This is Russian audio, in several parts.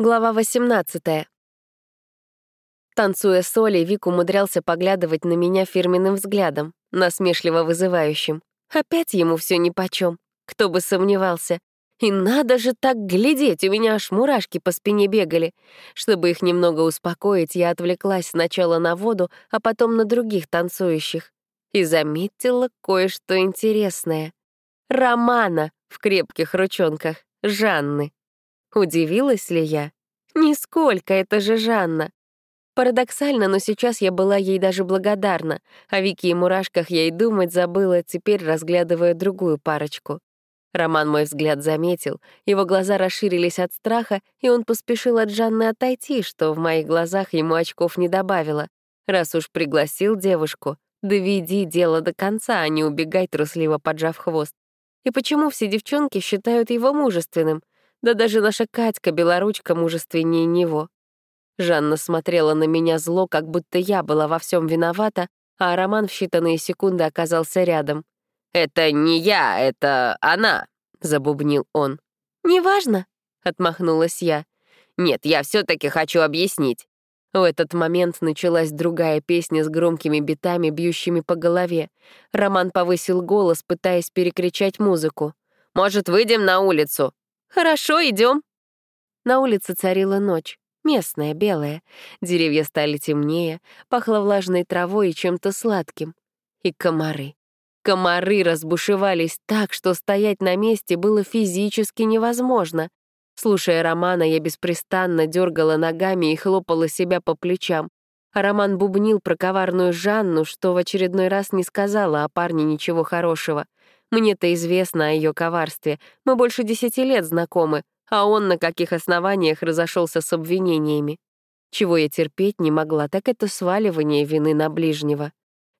Глава 18. Танцуя с Олей, Вик умудрялся поглядывать на меня фирменным взглядом, насмешливо вызывающим. Опять ему все нипочем. Кто бы сомневался. И надо же так глядеть, у меня аж мурашки по спине бегали. Чтобы их немного успокоить, я отвлеклась сначала на воду, а потом на других танцующих. И заметила кое-что интересное. Романа в крепких ручонках, Жанны. Удивилась ли я? Нисколько, это же Жанна. Парадоксально, но сейчас я была ей даже благодарна. О Вике и мурашках я и думать забыла, теперь разглядывая другую парочку. Роман мой взгляд заметил, его глаза расширились от страха, и он поспешил от Жанны отойти, что в моих глазах ему очков не добавило. Раз уж пригласил девушку, доведи дело до конца, а не убегай, трусливо поджав хвост. И почему все девчонки считают его мужественным? Да даже наша Катька, белоручка, мужественнее него. Жанна смотрела на меня зло, как будто я была во всем виновата, а Роман в считанные секунды оказался рядом. «Это не я, это она», — забубнил он. «Неважно», — отмахнулась я. «Нет, я все таки хочу объяснить». В этот момент началась другая песня с громкими битами, бьющими по голове. Роман повысил голос, пытаясь перекричать музыку. «Может, выйдем на улицу?» «Хорошо, идем. На улице царила ночь, местная, белая. Деревья стали темнее, пахло влажной травой и чем-то сладким. И комары. Комары разбушевались так, что стоять на месте было физически невозможно. Слушая Романа, я беспрестанно дергала ногами и хлопала себя по плечам. Роман бубнил про коварную Жанну, что в очередной раз не сказала о парне ничего хорошего — мне-то известно о ее коварстве. Мы больше десяти лет знакомы, а он на каких основаниях разошелся с обвинениями. Чего я терпеть не могла, так это сваливание вины на ближнего.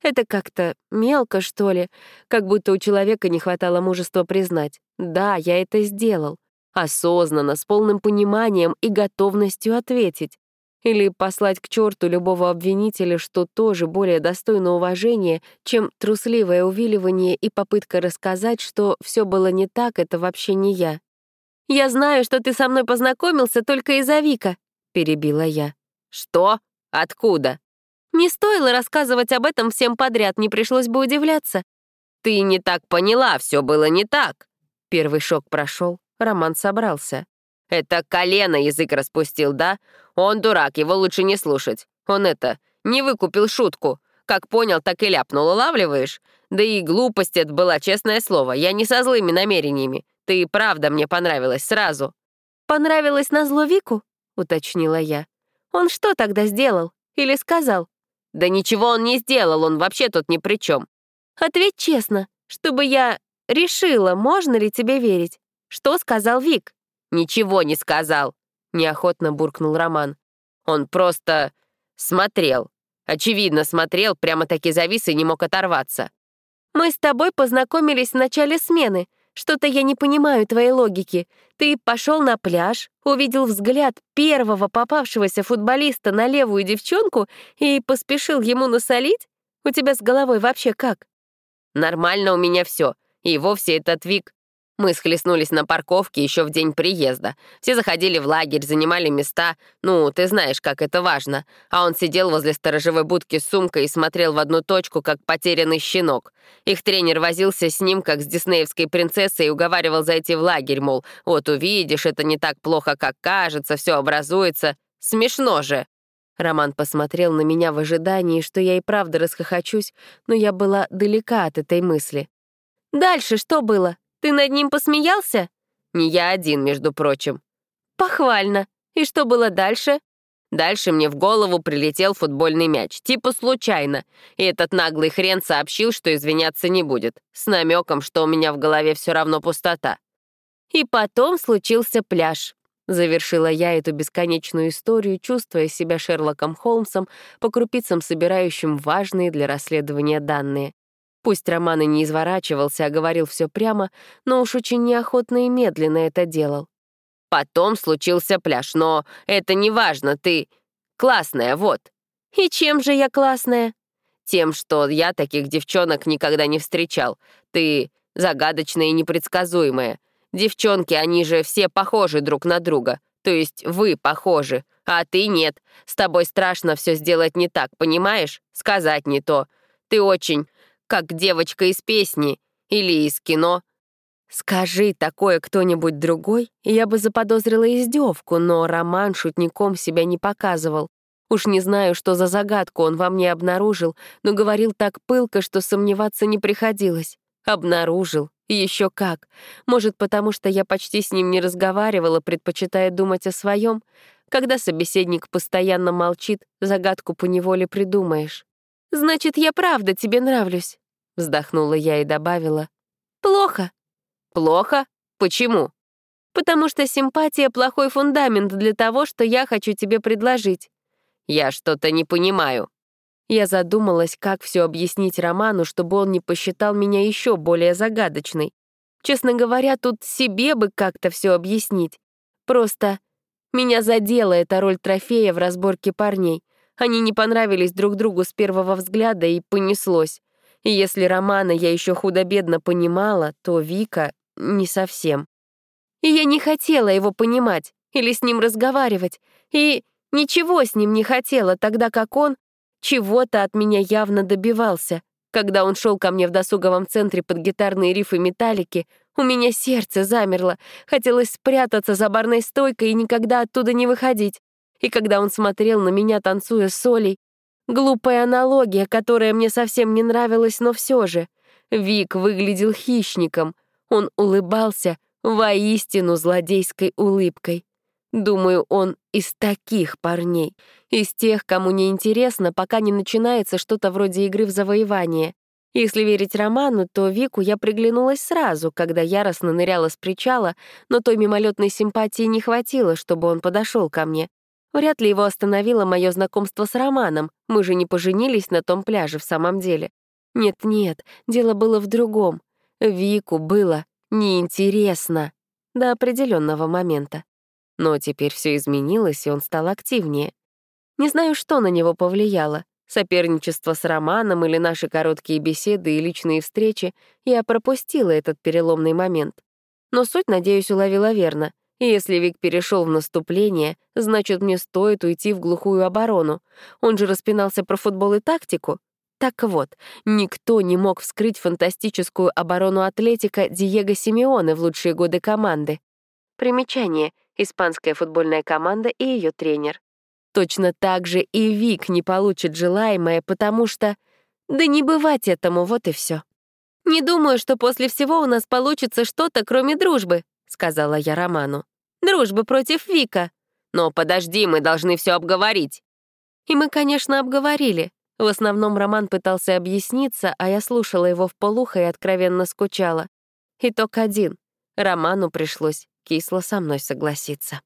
Это как-то мелко, что ли, как будто у человека не хватало мужества признать. Да, я это сделал. Осознанно, с полным пониманием и готовностью ответить. Или послать к черту любого обвинителя, что тоже более достойно уважения, чем трусливое увиливание и попытка рассказать, что все было не так, это вообще не я. «Я знаю, что ты со мной познакомился только из-за Вика», — перебила я. «Что? Откуда?» «Не стоило рассказывать об этом всем подряд, не пришлось бы удивляться». «Ты не так поняла, все было не так». Первый шок прошел, Роман собрался. «Это колено язык распустил, да? Он дурак, его лучше не слушать. Он это, не выкупил шутку. Как понял, так и ляпнул, улавливаешь? Да и глупость это была, честное слово. Я не со злыми намерениями. Ты и правда мне понравилась сразу». «Понравилась на зло Вику?» — уточнила я. «Он что тогда сделал? Или сказал?» «Да ничего он не сделал, он вообще тут ни при чем. «Ответь честно, чтобы я решила, можно ли тебе верить. Что сказал Вик?» «Ничего не сказал», — неохотно буркнул Роман. «Он просто смотрел. Очевидно, смотрел, прямо-таки завис и не мог оторваться». «Мы с тобой познакомились в начале смены. Что-то я не понимаю твоей логики. Ты пошел на пляж, увидел взгляд первого попавшегося футболиста на левую девчонку и поспешил ему насолить? У тебя с головой вообще как?» «Нормально у меня все. И вовсе этот Вик мы схлестнулись на парковке еще в день приезда. Все заходили в лагерь, занимали места. Ну, ты знаешь, как это важно. А он сидел возле сторожевой будки с сумкой и смотрел в одну точку, как потерянный щенок. Их тренер возился с ним, как с диснеевской принцессой, и уговаривал зайти в лагерь, мол, вот увидишь, это не так плохо, как кажется, все образуется. Смешно же. Роман посмотрел на меня в ожидании, что я и правда расхохочусь, но я была далека от этой мысли. «Дальше что было?» Ты над ним посмеялся? Не я один, между прочим. Похвально. И что было дальше? Дальше мне в голову прилетел футбольный мяч, типа случайно. И этот наглый хрен сообщил, что извиняться не будет, с намеком, что у меня в голове все равно пустота. И потом случился пляж. Завершила я эту бесконечную историю, чувствуя себя Шерлоком Холмсом, по крупицам собирающим важные для расследования данные. Пусть Роман и не изворачивался, а говорил все прямо, но уж очень неохотно и медленно это делал. «Потом случился пляж, но это не важно, ты классная, вот». «И чем же я классная?» «Тем, что я таких девчонок никогда не встречал. Ты загадочная и непредсказуемая. Девчонки, они же все похожи друг на друга. То есть вы похожи, а ты нет. С тобой страшно все сделать не так, понимаешь? Сказать не то. Ты очень как девочка из песни или из кино. Скажи такое кто-нибудь другой, я бы заподозрила издевку, но Роман шутником себя не показывал. Уж не знаю, что за загадку он во мне обнаружил, но говорил так пылко, что сомневаться не приходилось. Обнаружил. Еще как. Может, потому что я почти с ним не разговаривала, предпочитая думать о своем. Когда собеседник постоянно молчит, загадку поневоле придумаешь. «Значит, я правда тебе нравлюсь», — вздохнула я и добавила. «Плохо». «Плохо? Почему?» «Потому что симпатия — плохой фундамент для того, что я хочу тебе предложить». «Я что-то не понимаю». Я задумалась, как все объяснить Роману, чтобы он не посчитал меня еще более загадочной. Честно говоря, тут себе бы как-то все объяснить. Просто меня задела эта роль трофея в разборке парней. Они не понравились друг другу с первого взгляда, и понеслось. И если Романа я еще худо-бедно понимала, то Вика — не совсем. И я не хотела его понимать или с ним разговаривать, и ничего с ним не хотела, тогда как он чего-то от меня явно добивался. Когда он шел ко мне в досуговом центре под гитарные рифы металлики, у меня сердце замерло, хотелось спрятаться за барной стойкой и никогда оттуда не выходить. И когда он смотрел на меня, танцуя с Олей, глупая аналогия, которая мне совсем не нравилась, но все же. Вик выглядел хищником. Он улыбался воистину злодейской улыбкой. Думаю, он из таких парней, из тех, кому не интересно, пока не начинается что-то вроде игры в завоевание. Если верить роману, то Вику я приглянулась сразу, когда яростно ныряла с причала, но той мимолетной симпатии не хватило, чтобы он подошел ко мне. Вряд ли его остановило мое знакомство с Романом, мы же не поженились на том пляже в самом деле. Нет-нет, дело было в другом. Вику было неинтересно до определенного момента. Но теперь все изменилось, и он стал активнее. Не знаю, что на него повлияло. Соперничество с Романом или наши короткие беседы и личные встречи, я пропустила этот переломный момент. Но суть, надеюсь, уловила верно. Если Вик перешел в наступление, значит, мне стоит уйти в глухую оборону. Он же распинался про футбол и тактику. Так вот, никто не мог вскрыть фантастическую оборону атлетика Диего Симеоне в лучшие годы команды. Примечание. Испанская футбольная команда и ее тренер. Точно так же и Вик не получит желаемое, потому что... Да не бывать этому, вот и все. «Не думаю, что после всего у нас получится что-то, кроме дружбы», — сказала я Роману. «Дружба против Вика». «Но подожди, мы должны все обговорить». И мы, конечно, обговорили. В основном Роман пытался объясниться, а я слушала его в полухо и откровенно скучала. Итог один. Роману пришлось кисло со мной согласиться.